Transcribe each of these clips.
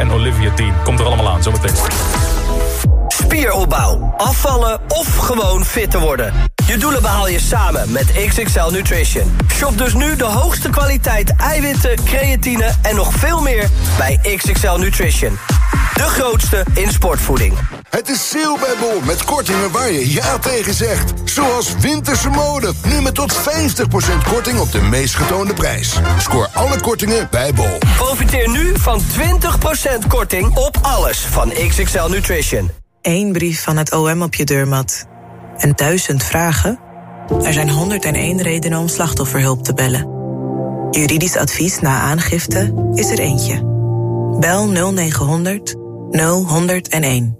en Olivia Dean. Komt er allemaal aan, zometeen. Spieropbouw, afvallen of gewoon fit te worden. Je doelen behaal je samen met XXL Nutrition. Shop dus nu de hoogste kwaliteit eiwitten, creatine en nog veel meer bij XXL Nutrition. De grootste in sportvoeding. Het is sale bij Bol met kortingen waar je ja tegen zegt. Zoals winterse mode, nu met tot 50% korting op de meest getoonde prijs. Scoor alle kortingen bij Bol. Profiteer nu van 20% korting op alles van XXL Nutrition. Eén brief van het OM op je deurmat. En duizend vragen? Er zijn 101 redenen om slachtofferhulp te bellen. Juridisch advies na aangifte is er eentje. Bel 0900 0101.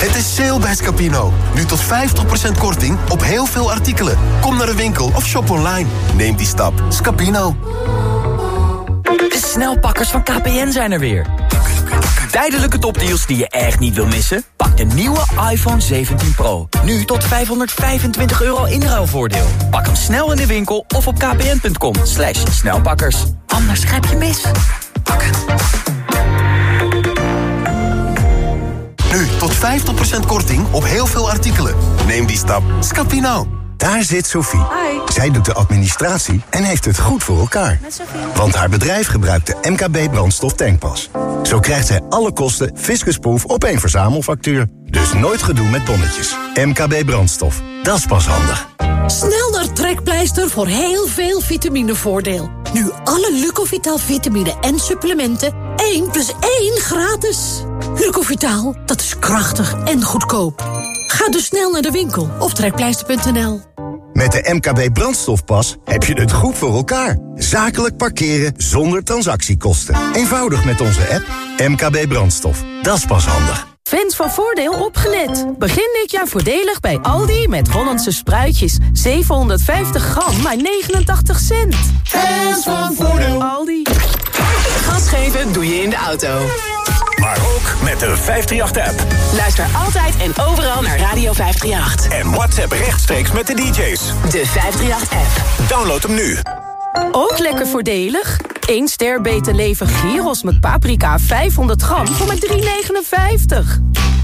Het is sale bij Scapino. Nu tot 50% korting op heel veel artikelen. Kom naar de winkel of shop online. Neem die stap. Scapino. De snelpakkers van KPN zijn er weer. Tijdelijke topdeals die je echt niet wil missen? Pak de nieuwe iPhone 17 Pro. Nu tot 525 euro inruilvoordeel. Pak hem snel in de winkel of op kpn.com. Slash snelpakkers. Anders grijp je mis. Nu tot 50% korting op heel veel artikelen. Neem die stap. Scapino. Daar zit Sophie. Zij doet de administratie en heeft het goed voor elkaar. Want haar bedrijf gebruikt de MKB brandstof tankpas. Zo krijgt zij alle kosten fiscusproof op één verzamelfactuur. Dus nooit gedoe met tonnetjes. MKB brandstof. Dat is pas handig. Snel naar Trekpleister voor heel veel vitaminevoordeel. Nu alle Lucovital vitamine en supplementen 1 plus 1 gratis. Lucovital, dat is krachtig en goedkoop. Ga dus snel naar de winkel of trekpleister.nl. Met de MKB brandstofpas heb je het goed voor elkaar. Zakelijk parkeren zonder transactiekosten. Eenvoudig met onze app MKB brandstof. Dat is pas handig. Fans van Voordeel opgelet. Begin dit jaar voordelig bij Aldi met Hollandse spruitjes. 750 gram, maar 89 cent. Fans van Voordeel. Aldi. Gas geven doe je in de auto. Maar ook met de 538-app. Luister altijd en overal naar Radio 538. En WhatsApp rechtstreeks met de DJ's. De 538-app. Download hem nu. Ook lekker voordelig. 1 ster beter leven gyros met paprika 500 gram voor maar 3,59.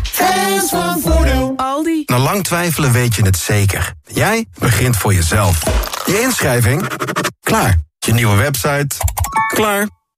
Fans van Voordeel. Aldi. Na lang twijfelen weet je het zeker. Jij begint voor jezelf. Je inschrijving? Klaar. Je nieuwe website? Klaar.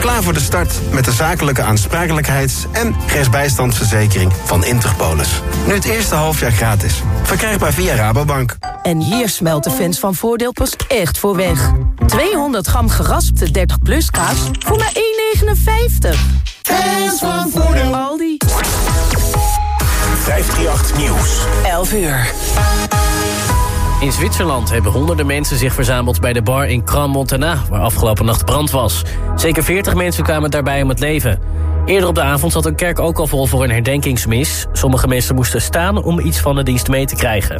Klaar voor de start met de zakelijke aansprakelijkheids- en rechtsbijstandsverzekering van Interpolis. Nu het eerste halfjaar gratis. Verkrijgbaar via Rabobank. En hier smelt de fans van Voordeel pas echt voor weg. 200 gram geraspte 30 plus kaas voor maar 1,59. Fans van Voordeel. Aldi. 538 Nieuws. 11 uur. In Zwitserland hebben honderden mensen zich verzameld bij de bar in Cran-Montana... waar afgelopen nacht brand was. Zeker 40 mensen kwamen daarbij om het leven. Eerder op de avond zat een kerk ook al vol voor een herdenkingsmis. Sommige mensen moesten staan om iets van de dienst mee te krijgen.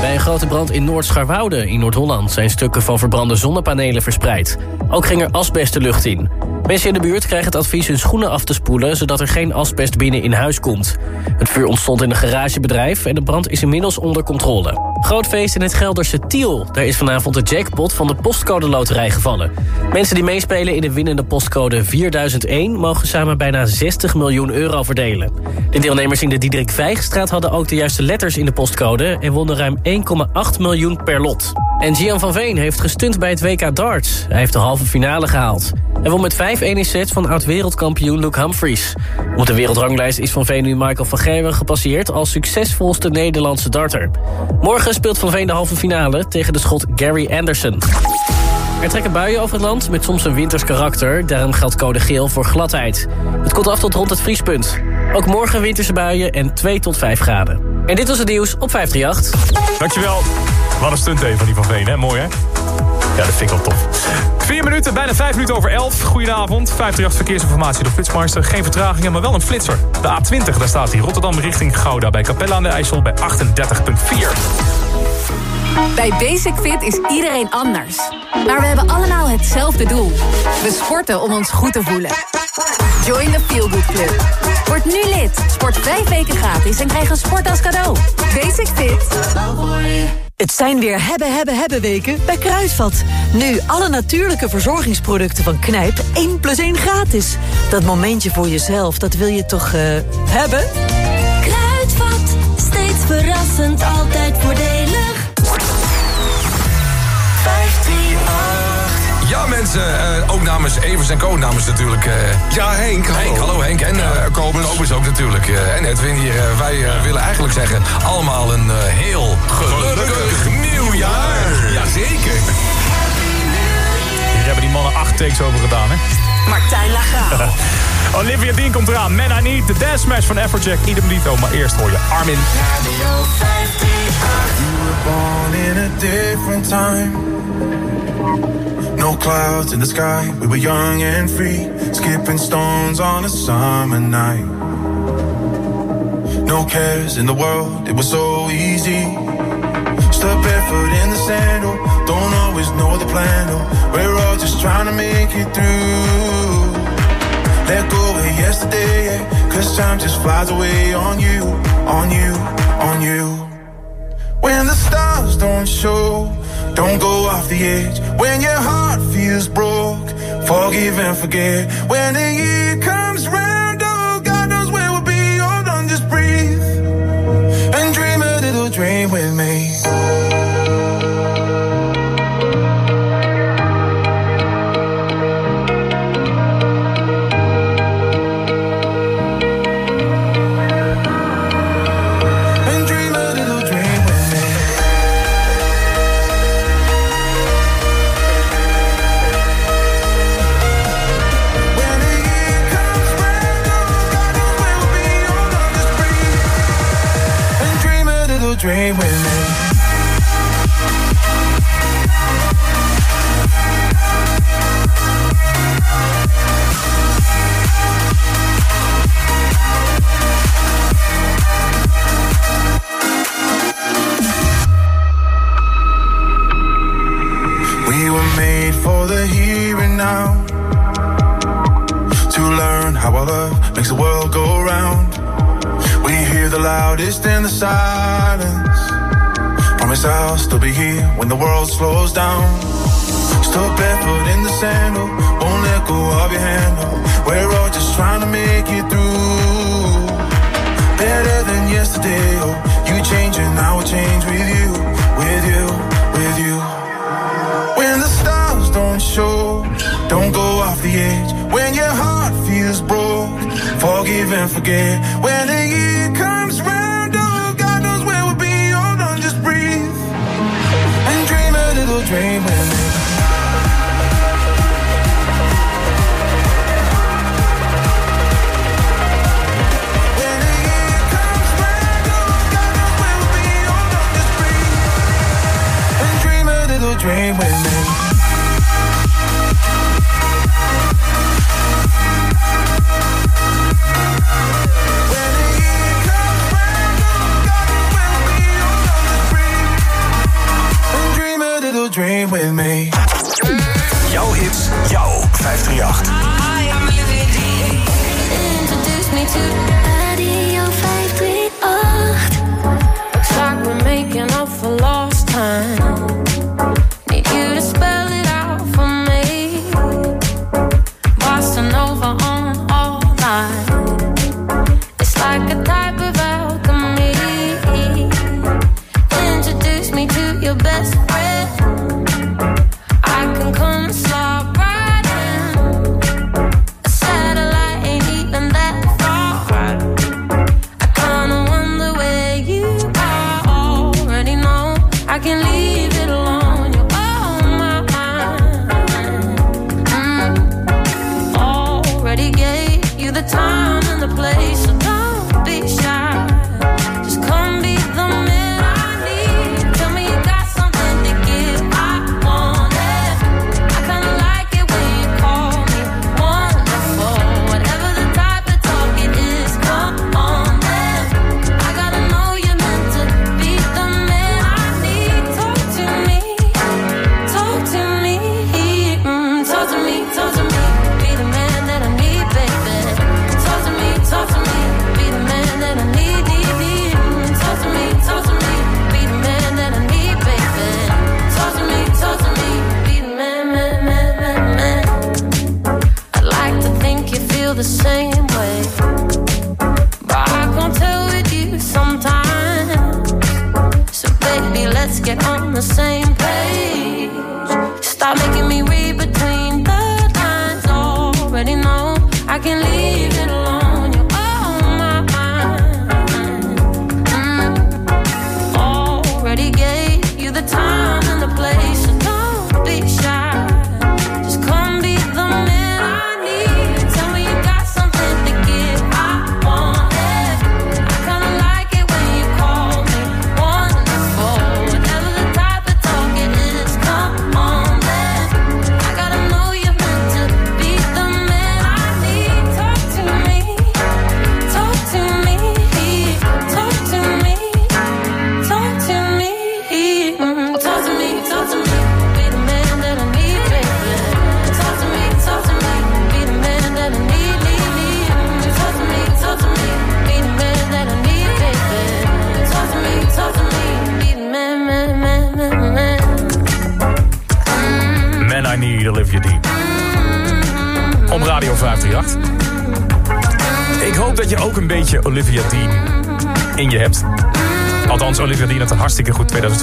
Bij een grote brand in Noord-Scharwoude in Noord-Holland... zijn stukken van verbrande zonnepanelen verspreid. Ook ging er asbest de lucht in. Mensen in de buurt krijgen het advies hun schoenen af te spoelen... zodat er geen asbest binnen in huis komt. Het vuur ontstond in een garagebedrijf... en de brand is inmiddels onder controle. Groot feest in het Gelderse Tiel. Daar is vanavond de jackpot van de postcode loterij gevallen. Mensen die meespelen in de winnende postcode 4001... mogen samen bijna 60 miljoen euro verdelen. De deelnemers in de Diederik Vijgstraat hadden ook de juiste letters in de postcode... en wonnen ruim 1,8 miljoen per lot. En Gian van Veen heeft gestunt bij het WK darts. Hij heeft de halve finale gehaald. Hij won met 5-1 in set van oud-wereldkampioen Luke Humphries. Op de wereldranglijst is Van Veen nu Michael van Gerwen gepasseerd... als succesvolste Nederlandse darter. Morgen speelt Van Veen de halve finale tegen de schot Gary Anderson. Er trekken buien over het land met soms een winters karakter. Daarom geldt code geel voor gladheid. Het komt af tot rond het vriespunt. Ook morgen winterse buien en 2 tot 5 graden. En dit was het nieuws op 538. Dankjewel. Wat een stunt even van die van Veen, hè? Mooi, hè? Ja, dat vind ik wel tof. Vier minuten, bijna vijf minuten over elf. Goedenavond. 58 verkeersinformatie door Flitsmeister. Geen vertragingen, maar wel een flitser. De A20, daar staat hij. Rotterdam richting Gouda bij Capella aan de IJssel bij 38,4. Bij Basic Fit is iedereen anders. Maar we hebben allemaal hetzelfde doel. We sporten om ons goed te voelen. Join the Feel Good Club. Word nu lid. Sport vijf weken gratis en krijg een sport als cadeau. Basic Fit. Het zijn weer hebben, hebben, hebben weken bij Kruidvat. Nu alle natuurlijke verzorgingsproducten van Knijp 1 plus 1 gratis. Dat momentje voor jezelf, dat wil je toch uh, hebben? Kruidvat, steeds verrassend, altijd voordelig. Ja mensen, uh, ook namens Evers en Co. namens natuurlijk... Uh, ja Henk, hallo. Henk, hallo Henk. En uh, Kobus. Kobus ook natuurlijk. en Edwin hier. wij willen eigenlijk zeggen... allemaal een heel gelukkig nieuwjaar. Jazeker. Hier hebben die mannen acht takes over gedaan, hè? Martijn Lagraal. Olivia Dean komt eraan. Man, I Need, the Dance Smash van Afrojack. Idem dito, maar eerst hoor je Armin. Radio 538. You were born in a different time. No clouds in the sky, we were young and free, skipping stones on a summer night. No cares in the world, it was so easy. Step barefoot in the sandal, oh, don't always know the plan. Oh, we're all just trying to make it through. Let go of yesterday, yeah, cause time just flies away on you, on you, on you. When the stars don't show don't go off the edge when your heart feels broke. Forgive and forget when the year comes dream with me. Still barefoot in the sandal, won't let go of your handle. We're all just trying to make it through. Better than yesterday, oh, you change and I will change with you, with you, with you. When the stars don't show, don't go off the edge. When your heart feels broke, forgive and forget.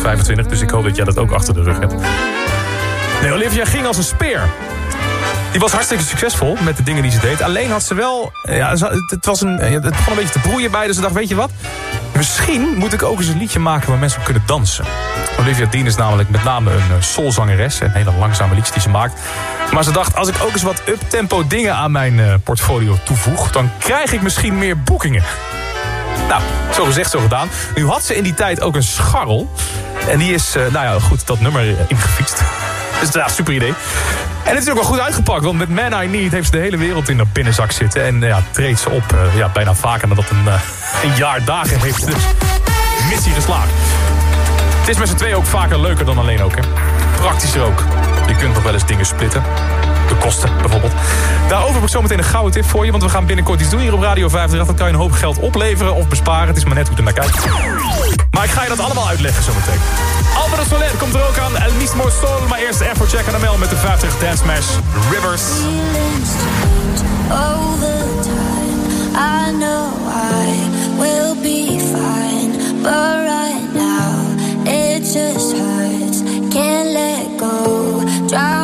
25, dus ik hoop dat jij dat ook achter de rug hebt. Nee, Olivia ging als een speer. Die was hartstikke succesvol met de dingen die ze deed. Alleen had ze wel... Ja, het, was een, het begon een beetje te broeien bij, dus ze dacht, weet je wat? Misschien moet ik ook eens een liedje maken waar mensen op kunnen dansen. Olivia Dean is namelijk met name een eh, soulzangeres. Een hele langzame liedjes die ze maakt. Maar ze dacht, als ik ook eens wat uptempo dingen aan mijn eh, portfolio toevoeg... dan krijg ik misschien meer boekingen. Nou, zo gezegd, zo gedaan. Nu had ze in die tijd ook een scharrel. En die is, eh, nou ja, goed, dat nummer eh, ingefietst. Dus ja, super idee. En het is ook wel goed uitgepakt, want met Man I Need heeft ze de hele wereld in haar binnenzak zitten. En eh, ja, treedt ze op, ja, bijna vaker nadat een, eh, een jaar dagen heeft. Dus missie geslaagd. Het is met z'n twee ook vaker leuker dan alleen ook, hè. Praktischer ook. Je kunt nog wel eens dingen splitten. De kosten bijvoorbeeld. Daarover heb ik zometeen een gouden tip voor je. Want we gaan binnenkort iets doen hier op Radio 538. Dan kan je een hoop geld opleveren of besparen. Het is maar net hoe je naar kijkt. Maar ik ga je dat allemaal uitleggen zometeen. Alvaro Soler komt er ook aan. El Mismo Sol. Maar eerst Afrojack en Amel met de 50 Dance Smash Rivers. but right now just. try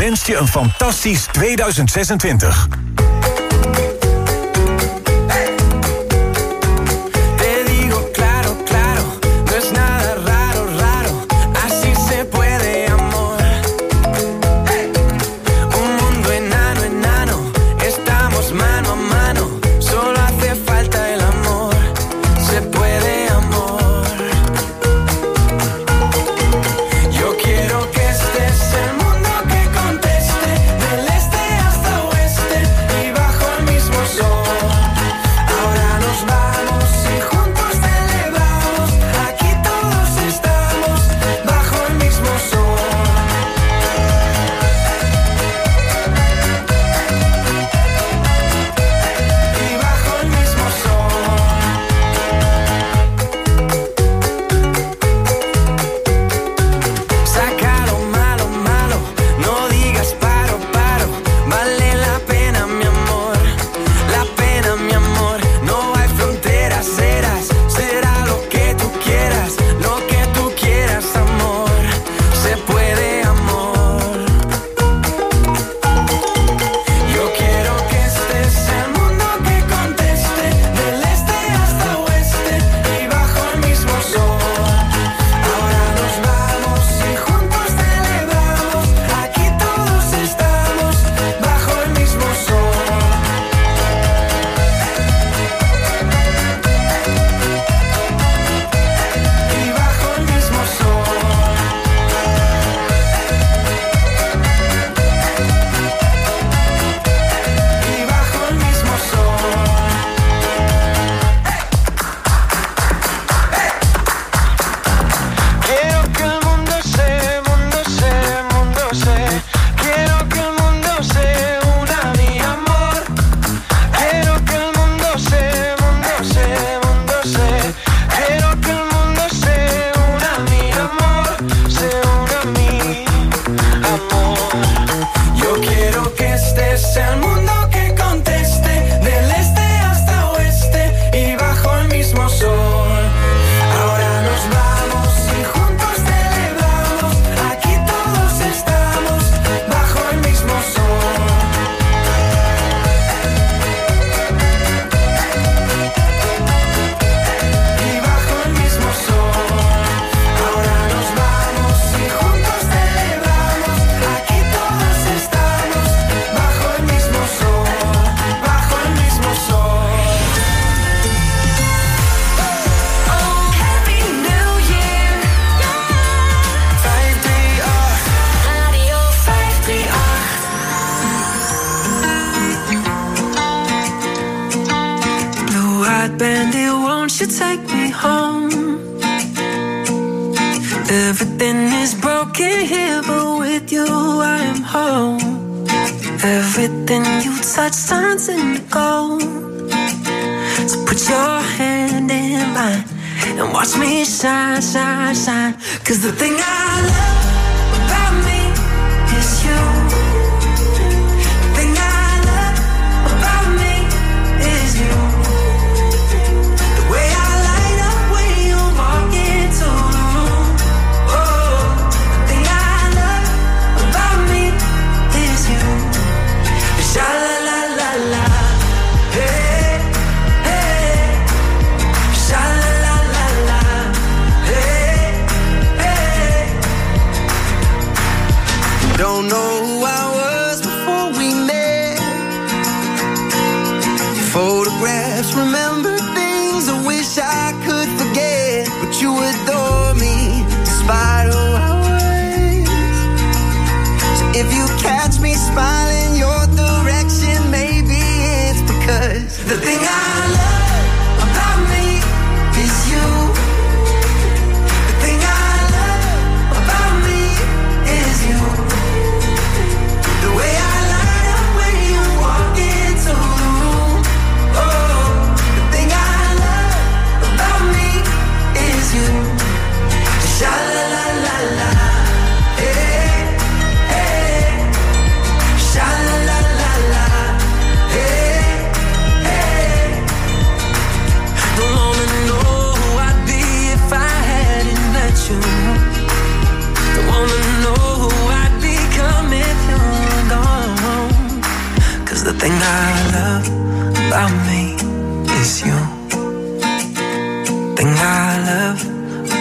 wenst je een fantastisch 2026.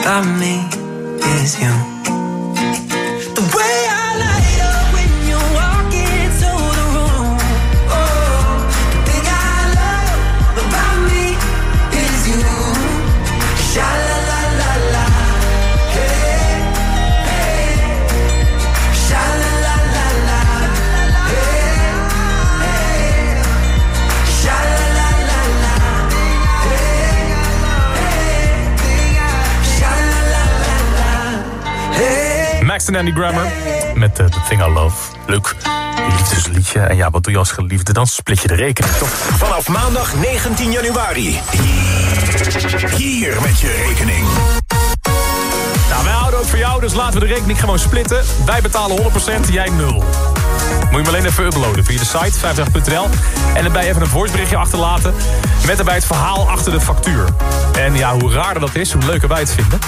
I'm en Andy Grammer met eh, The Thing I Love. Je liefdesliedje. En ja, wat doe je als geliefde? Dan split je de rekening, toch? Vanaf maandag 19 januari. Hier, hier met je rekening. Nou, wij houden ook voor jou, dus laten we de rekening gewoon splitten. Wij betalen 100%, jij 0. Moet je hem alleen even uploaden via de site, 50.nl. En daarbij even een voiceberichtje achterlaten... met daarbij het verhaal achter de factuur. En ja, hoe raarder dat is, hoe leuker wij het vinden.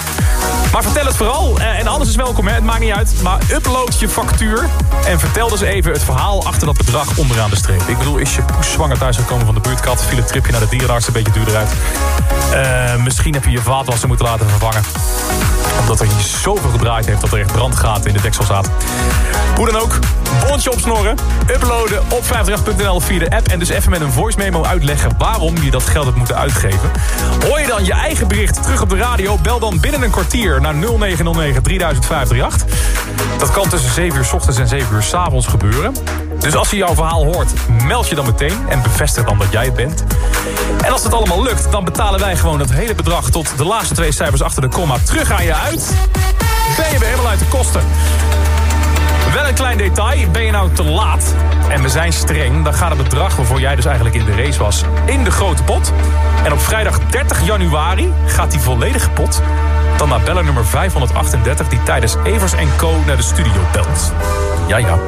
Maar vertel het vooral. eh, En alles is welkom, hè. het maakt niet uit. Maar upload je factuur en vertel dus even het verhaal... achter dat bedrag onderaan de streep. Ik bedoel, is je poes zwanger thuisgekomen van de buurtkat... viel het tripje naar de dierenarts een beetje duurder uit. Eh, misschien heb je je vaatwasser moeten laten vervangen omdat er hier zoveel gedraaid heeft dat er echt brandgaten in de deksel zaten. Hoe dan ook, bonnetje opsnorren, uploaden op 538.nl via de app... en dus even met een voice memo uitleggen waarom je dat geld hebt moeten uitgeven. Hoor je dan je eigen bericht terug op de radio... bel dan binnen een kwartier naar 0909 3538. Dat kan tussen 7 uur s ochtends en 7 uur s avonds gebeuren. Dus als je jouw verhaal hoort, meld je dan meteen en bevestig dan dat jij het bent. En als het allemaal lukt, dan betalen wij gewoon het hele bedrag... tot de laatste twee cijfers achter de komma terug aan je uit. Ben je weer helemaal uit de kosten. Wel een klein detail, ben je nou te laat en we zijn streng... dan gaat het bedrag waarvoor jij dus eigenlijk in de race was in de grote pot. En op vrijdag 30 januari gaat die volledige pot... dan naar beller nummer 538 die tijdens Evers Co naar de studio belt. Ja, ja.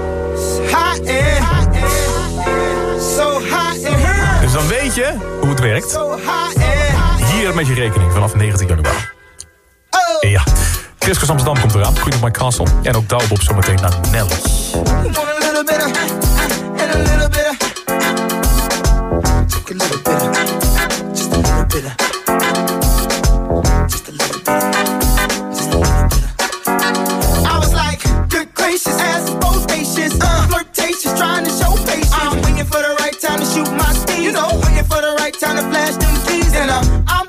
Dus dan weet je hoe het werkt. Hier met je rekening vanaf 19 januari. Oh. Ja. Chris Amsterdam komt eraan, Queen of My Castle. En ook Douwbob zometeen naar Nelly. A little time to flash them keys, and I'm, I'm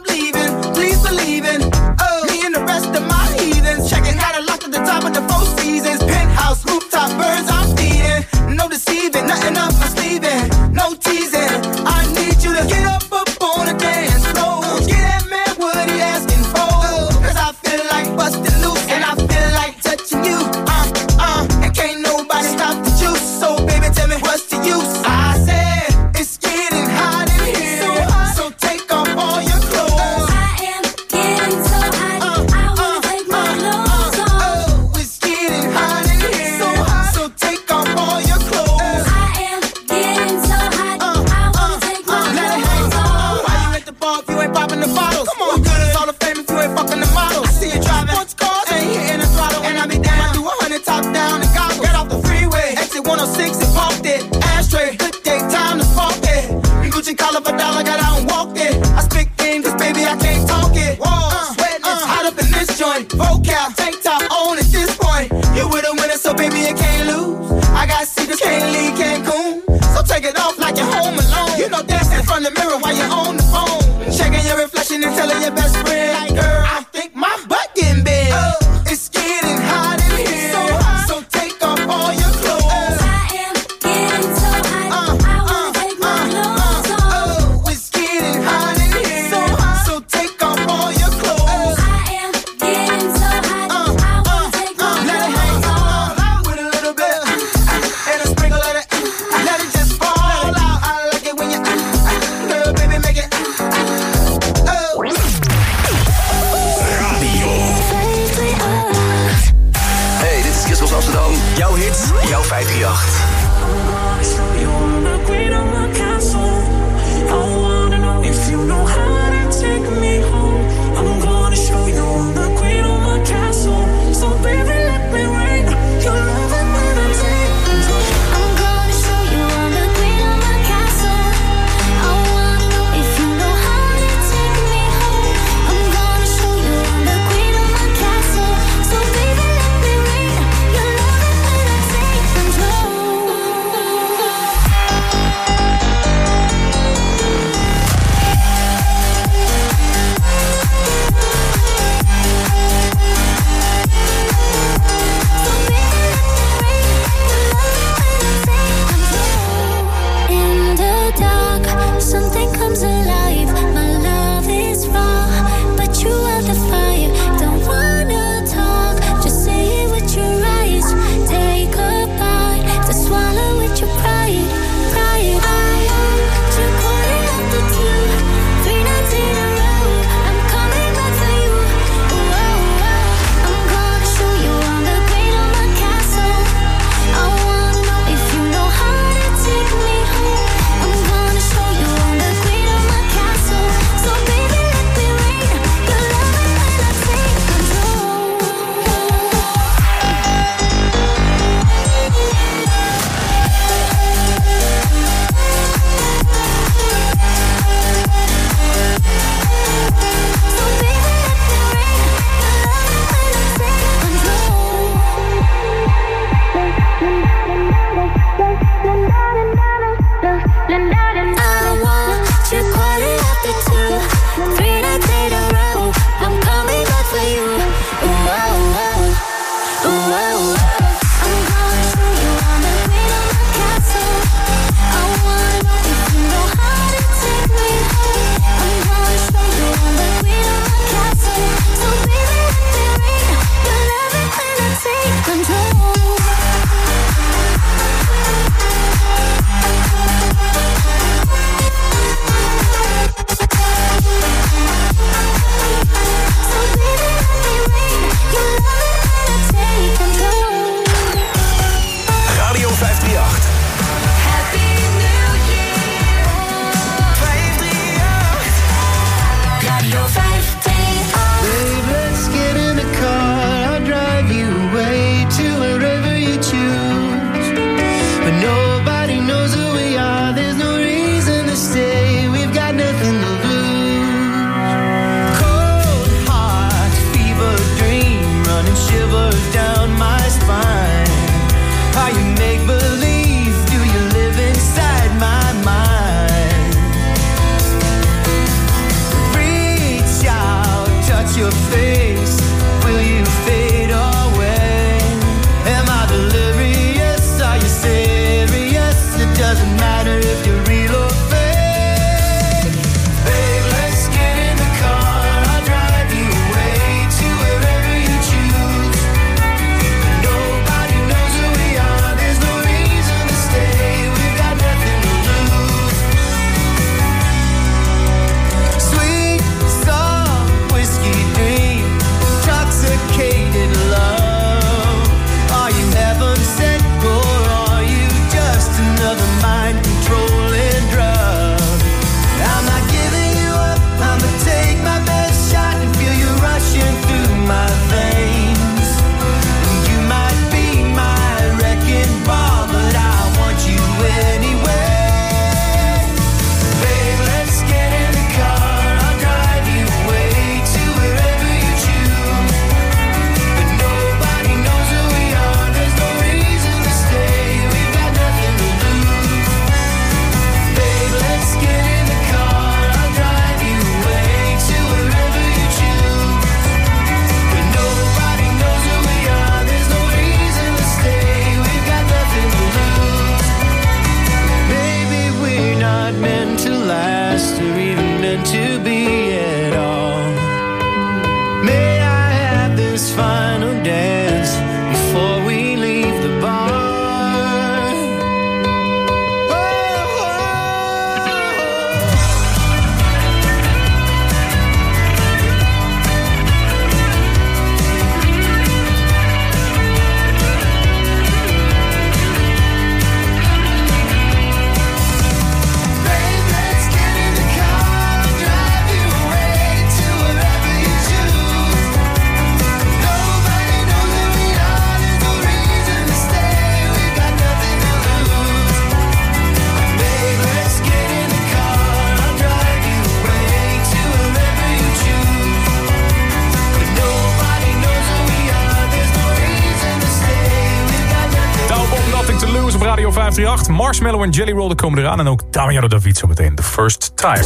Marshmallow en Jelly Roll komen eraan. En ook Damiano David zometeen. The First Time.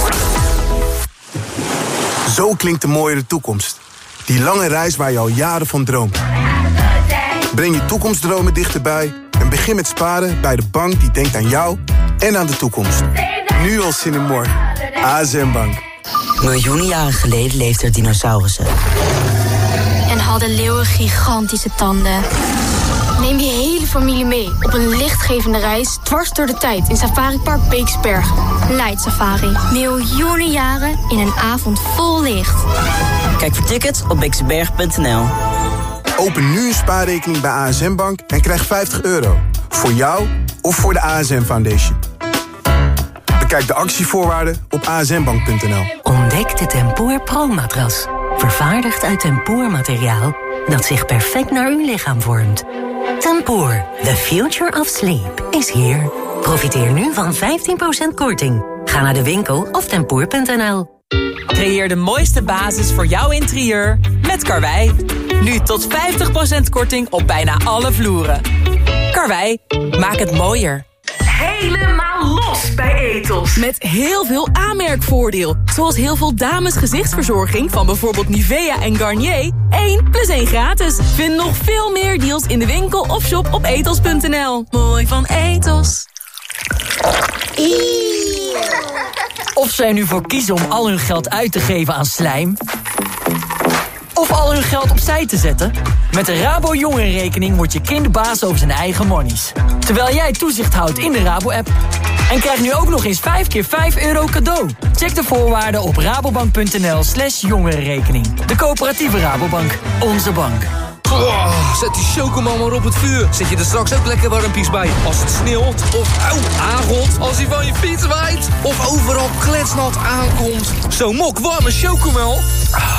Zo klinkt de mooiere toekomst. Die lange reis waar je al jaren van droomt. Breng je toekomstdromen dichterbij en begin met sparen bij de bank die denkt aan jou en aan de toekomst. Nu al zin in morgen. ASM Bank. Miljoenen jaren geleden leefden er dinosaurussen. En hadden leeuwen gigantische tanden. Neem je hele familie mee op een lichtgevende reis dwars door de tijd in Safari Park Beeksberg. Light Safari. Miljoenen jaren in een avond vol licht. Kijk voor tickets op beeksberg.nl. Open nu een spaarrekening bij ASM Bank en krijg 50 euro. Voor jou of voor de ASM Foundation. Bekijk de actievoorwaarden op asmbank.nl. Ontdek de Tempoor Pro-matras. Vervaardigd uit tempoormateriaal dat zich perfect naar uw lichaam vormt. Tempoor, the future of sleep, is here. Profiteer nu van 15% korting. Ga naar de winkel of tempoor.nl. Creëer de mooiste basis voor jouw interieur met Karwei. Nu tot 50% korting op bijna alle vloeren. Karwei, maak het mooier. Helemaal los bij Etos. Met heel veel aanmerkvoordeel. Zoals heel veel dames gezichtsverzorging van bijvoorbeeld Nivea en Garnier. 1 plus 1 gratis. Vind nog veel meer deals in de winkel of shop op etos.nl. Mooi van Etos. Of zij nu voor kiezen om al hun geld uit te geven aan slijm... of al hun geld opzij te zetten... met de Rabo Jongerenrekening wordt je kind baas over zijn eigen monies. Terwijl jij toezicht houdt in de Rabo-app. En krijg nu ook nog eens 5 keer 5 euro cadeau. Check de voorwaarden op rabobank.nl slash jongerenrekening. De coöperatieve Rabobank. Onze bank. Oh, zet die chocomel maar op het vuur. Zet je er straks ook lekker warmpies bij. Als het sneeuwt of aangot. Als hij van je fiets waait. Of overal kletsnat aankomt. Zo'n mok warme chocomel. Ah,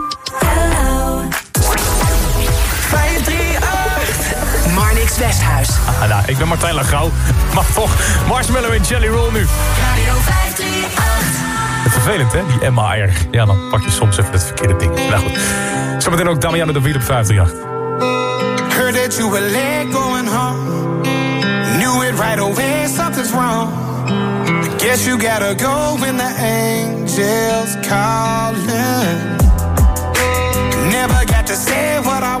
538 Marnix Westhuis. Ah, nou, ik ben Martijn Lagrouw. Maar toch, Marshmallow en Jelly Roll nu. Radio 538 Het vervelend, hè, die MAR. Ja, dan pak je soms even het verkeerde ding. Nou goed. Zometeen ook Damiano de Wiel op 538. Heard that you were late going home. Knew it right away, something's wrong. Guess you gotta go when the angels calling. Never got to say what I want.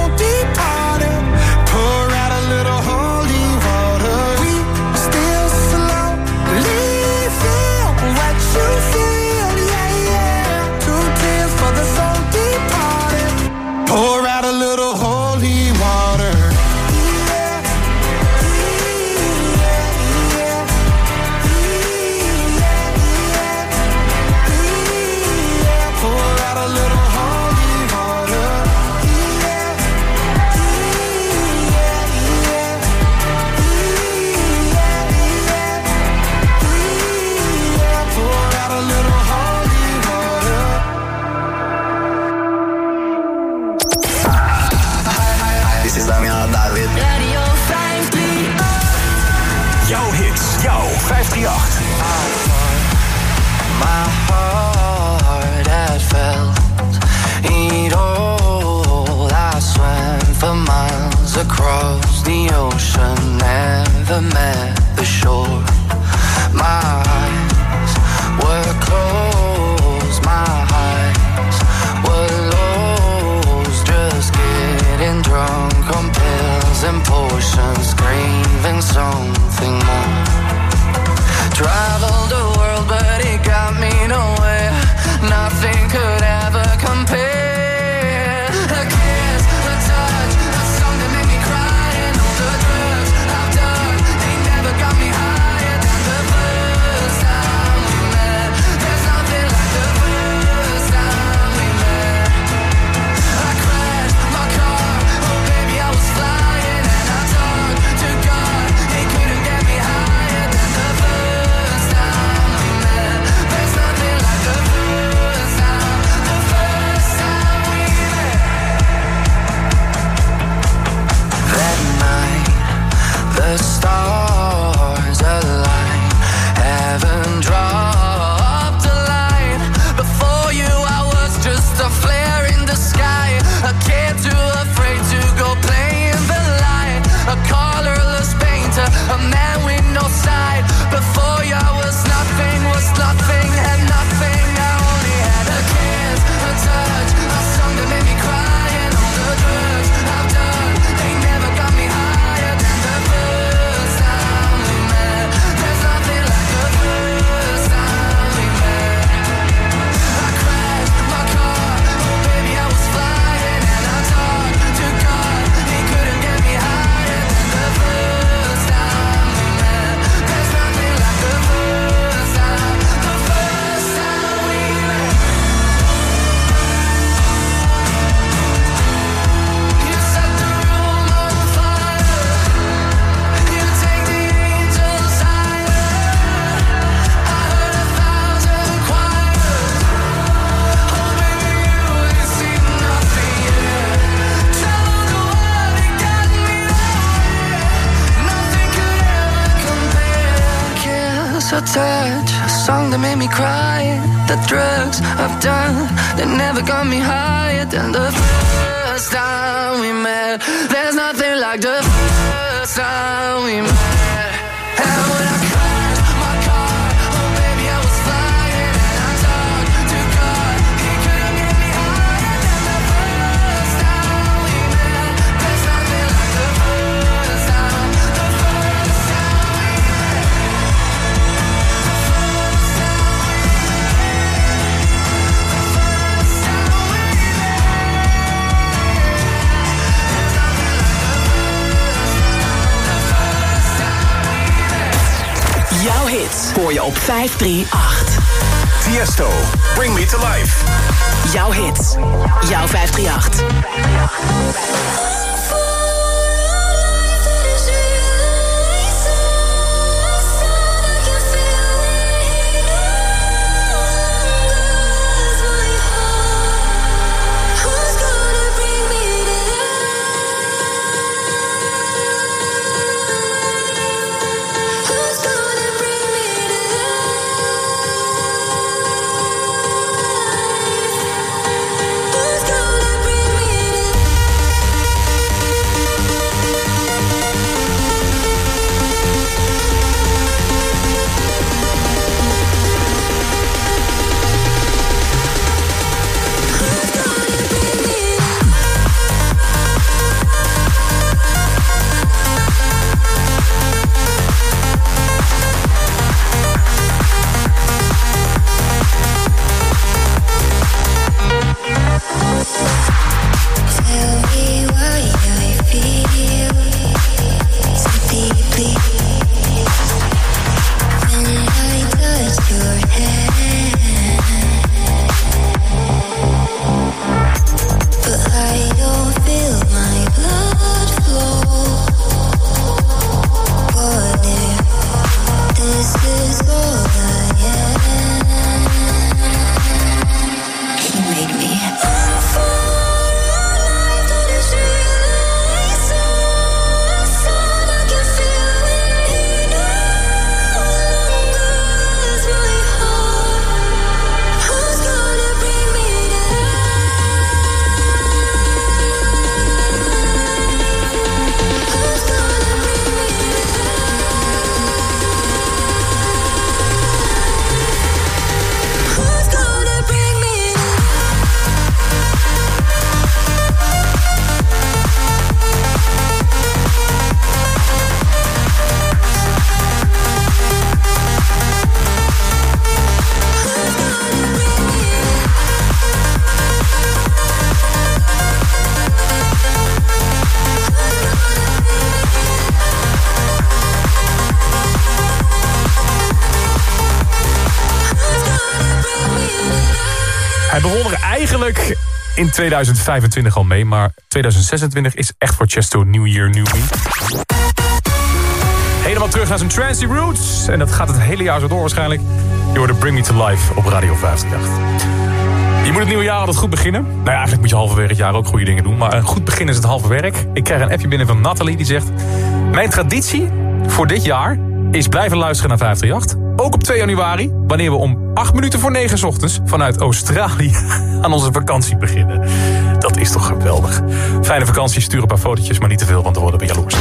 the ocean, never met the shore. My eyes were closed, my eyes were lost. Just getting drunk on pills and potions, craving something more. Traveled done never got me higher than the first time we met. There's nothing like the first time we met. I Scoor je op 538. Tiesto, Bring Me To Life. Jouw hits, jouw 538. 2025 al mee, maar 2026 is echt voor Chesto New Year, New Me. Helemaal terug naar zijn Transy Roots. En dat gaat het hele jaar zo door waarschijnlijk. Je hoorde Bring Me To Life op Radio 538. Je moet het nieuwe jaar altijd goed beginnen. Nou ja, eigenlijk moet je halverwege het jaar ook goede dingen doen. Maar een goed begin is het halve werk. Ik krijg een appje binnen van Nathalie die zegt... Mijn traditie voor dit jaar is blijven luisteren naar 538. Ook op 2 januari, wanneer we om 8 minuten voor 9 ochtends vanuit Australië aan onze vakantie beginnen. Dat is toch geweldig. Fijne vakantie, stuur een paar fotootjes, maar niet te veel, want dan worden we jaloers.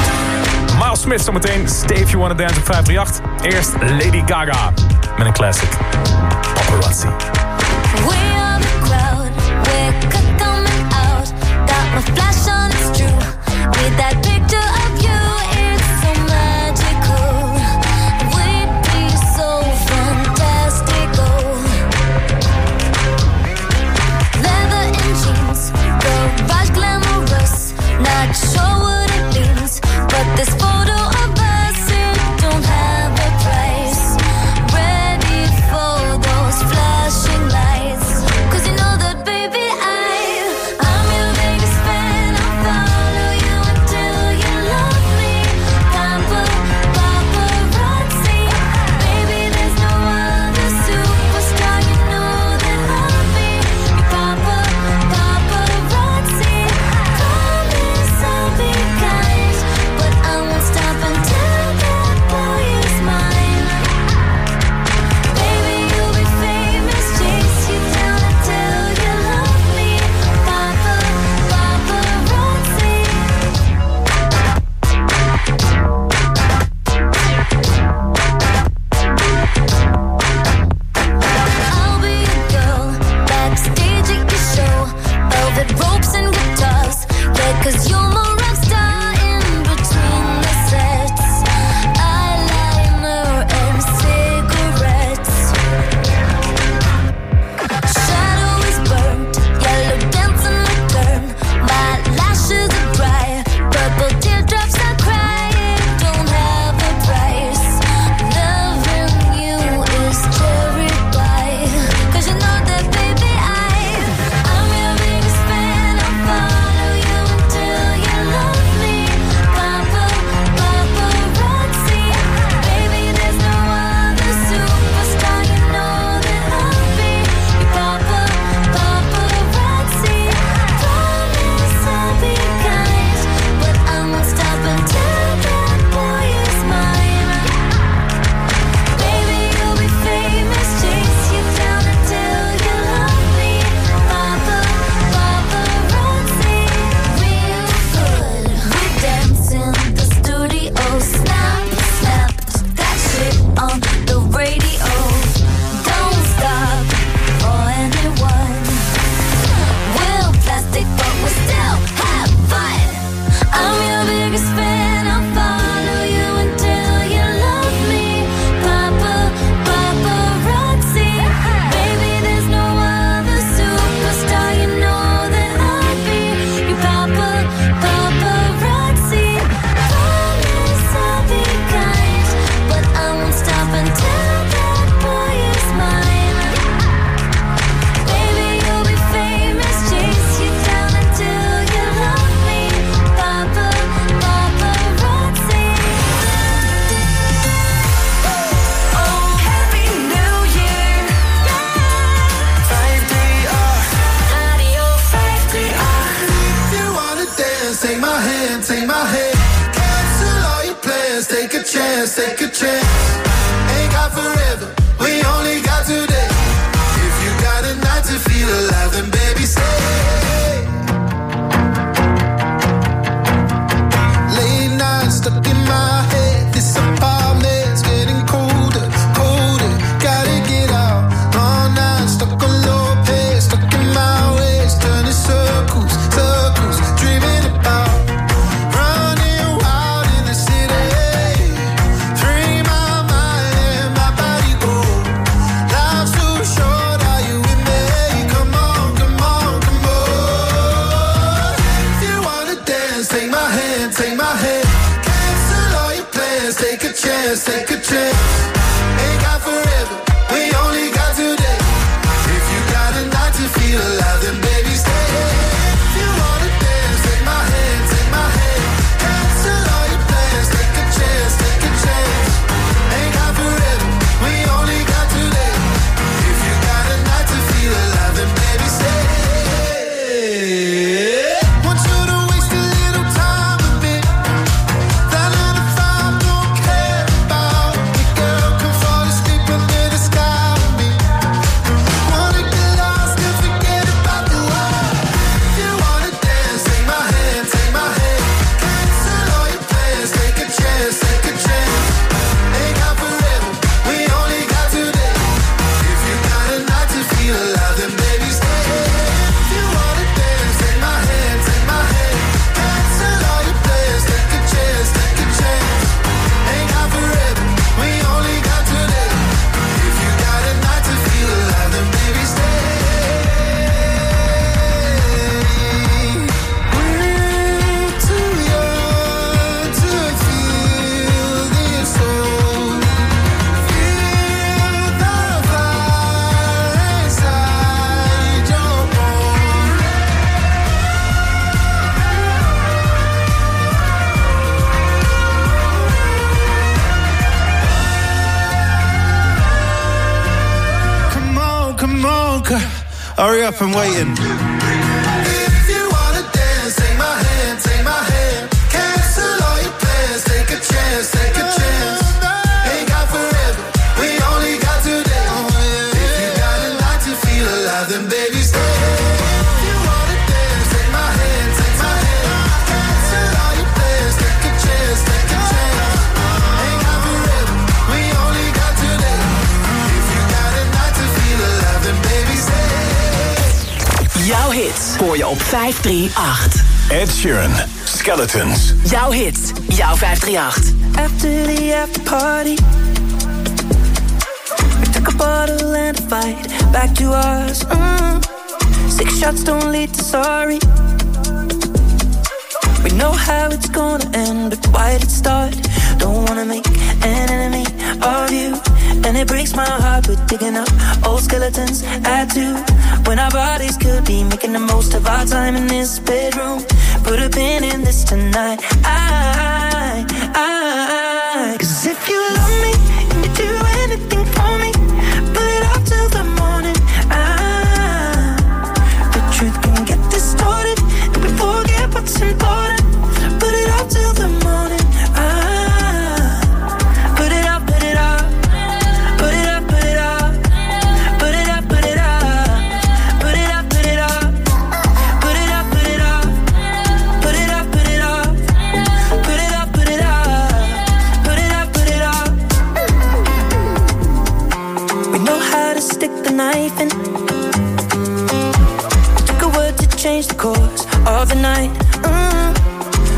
Miles Smith zometeen, if You Wanna Dance op 538. Eerst Lady Gaga met een classic. Operatie. We are the out. Got my flash on. With that alive and up, I'm waiting. Hoor je op 538. Ed Sheeran, Skeletons. Jouw hits, jouw 538. After the after party, we took a bottle and a fight back to us. Mm. Six shots don't lead to sorry. We know how it's gonna end, but why did it start? Don't wanna make an enemy of you. And it breaks my heart, we're digging up old skeletons. Add to when our bodies could be making the most of our time in this bedroom. Put a pin in this tonight. I, knife in. Took a word to change the course of the night. Mm.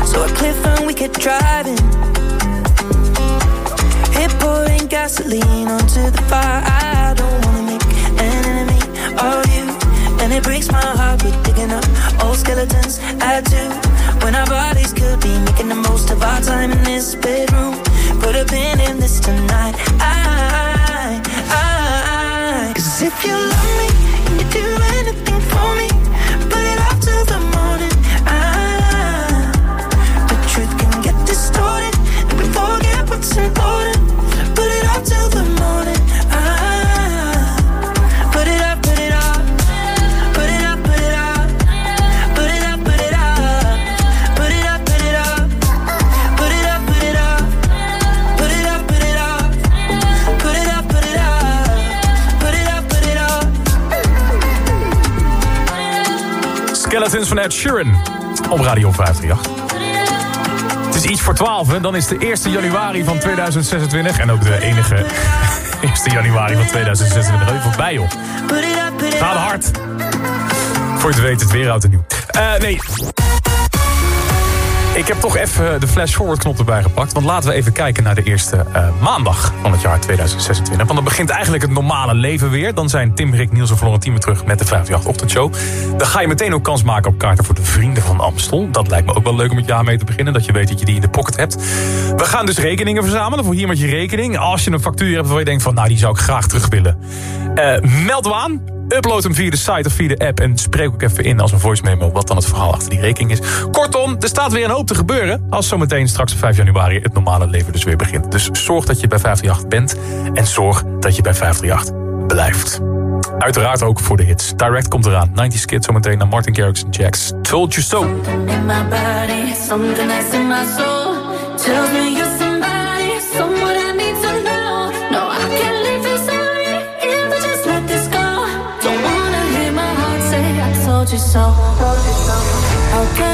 So a cliff and we kept driving. Hit pouring gasoline onto the fire. I don't wanna make an enemy of you. And it breaks my heart, we're digging up old skeletons. I do. When our bodies could be making the most of our time in this bedroom. Put a pin in this tonight. I, I, if you love me you do anything for me, Skeletons van Ed op Radio 538. Het is iets voor 12, hè? dan is de 1 januari van 2026... en ook de enige 1 januari van 2026 even voorbij, joh. Gaat hard. Voor je het weet, het weer oud. Eh, nee. Ik heb toch even de flash-forward knop erbij gepakt. Want laten we even kijken naar de eerste eh, maandag van het jaar 2026. Want dan begint eigenlijk het normale leven weer. Dan zijn Tim, Rick, Niels en Florentien weer terug met de 58 ochtendshow. Dan ga je meteen ook kans maken op kaarten voor de Vrienden van Amstel. Dat lijkt me ook wel leuk om het jaar mee te beginnen. Dat je weet dat je die in de pocket hebt. We gaan dus rekeningen verzamelen voor hier met je rekening. Als je een factuur hebt waarvan je denkt van... nou, die zou ik graag terug willen. Eh, meld aan. Upload hem via de site of via de app. En spreek ook even in als een voice memo wat dan het verhaal achter die rekening is. Kortom, er staat weer een hoop te gebeuren. Als zometeen straks op 5 januari het normale leven dus weer begint. Dus zorg dat je bij 538 bent. En zorg dat je bij 538 blijft. Uiteraard ook voor de hits. Direct komt eraan. 90s Kid zometeen naar Martin Garrix en Jax. Told you so. so. How can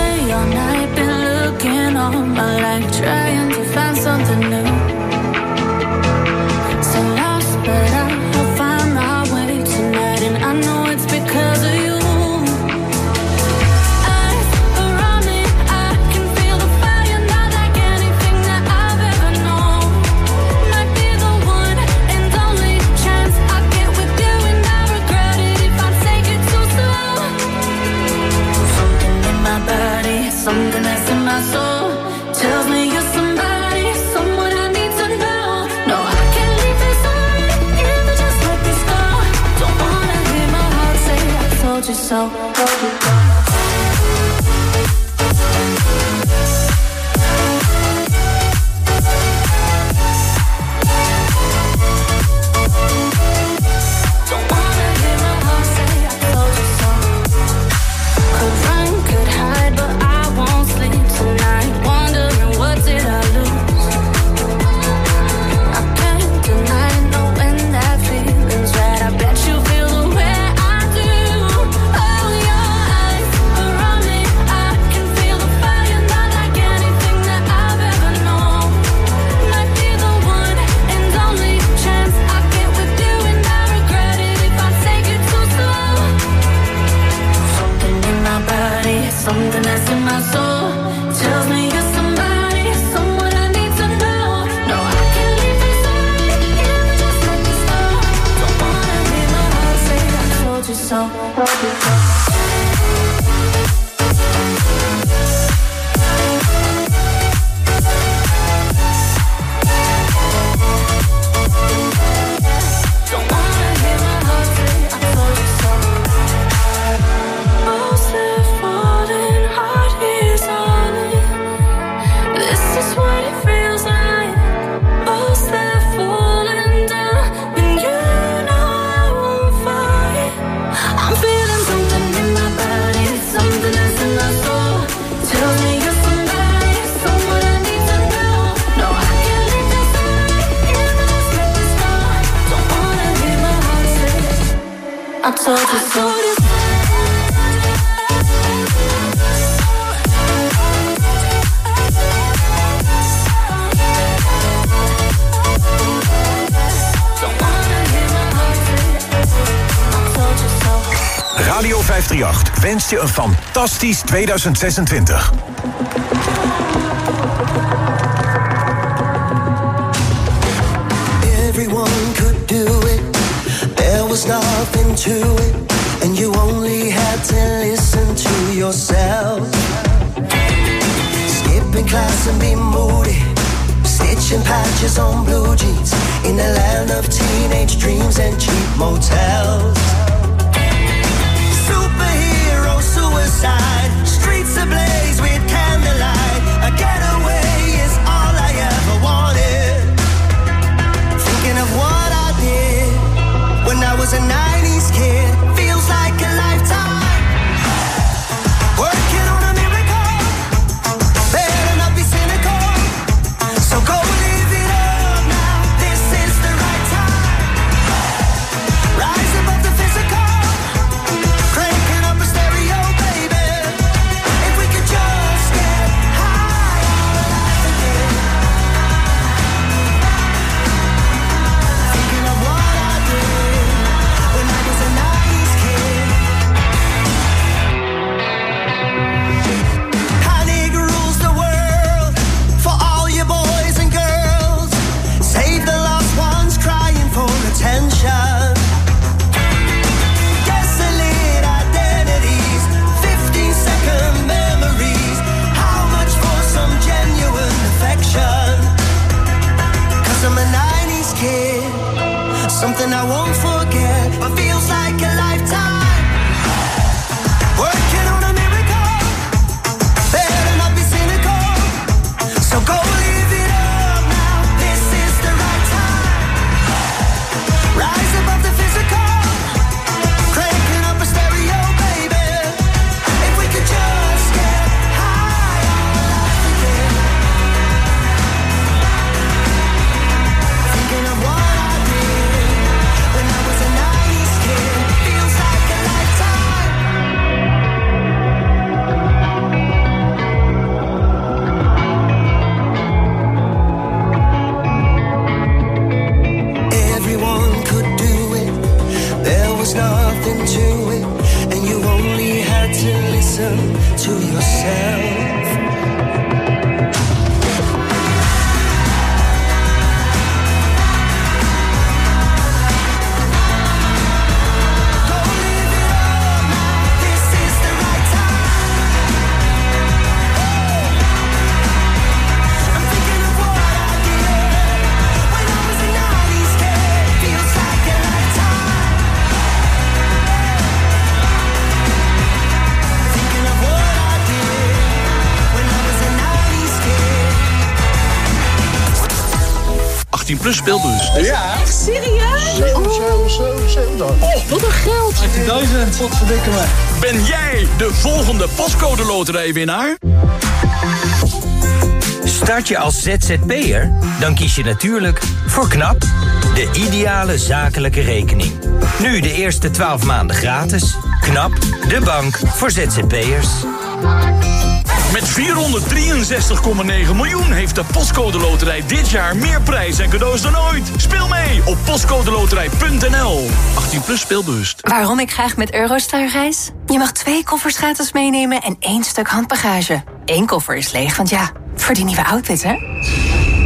so fantastisch 2026. Everyone could do it. There was nothing to it. And you only had to listen to yourself. Skipping class and be moody. Stitching patches on blue jeans. In a land of teenage dreams and cheap motels. Superhero suicide. Streets ablaze with candlelight. A getaway is all I ever wanted. Thinking of what I did when I was a 90s plus speelbus. Ja. Echt serieus? 77. Oh, wat een geld. 18.000. Wat verdikken me. Ben jij de volgende postcode loterijwinnaar? Start je als ZZP'er? Dan kies je natuurlijk voor KNAP, de ideale zakelijke rekening. Nu de eerste 12 maanden gratis. KNAP, de bank voor ZZP'ers. Met 463,9 miljoen heeft de Postcode Loterij dit jaar meer prijs en cadeaus dan ooit. Speel mee op postcodeloterij.nl. 18 plus speelbewust. Waarom ik graag met Eurostar reis? Je mag twee koffers gratis meenemen en één stuk handbagage. Eén koffer is leeg, want ja, voor die nieuwe outfit, hè?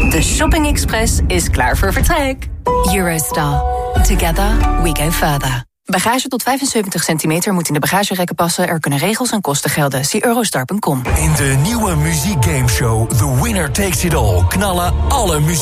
De Shopping Express is klaar voor vertrek. Eurostar. Together we go further. Bagage tot 75 centimeter moet in de bagagerekken passen. Er kunnen regels en kosten gelden. Zie eurostar.com. In de nieuwe muziekgameshow The Winner Takes It All knallen alle muziek.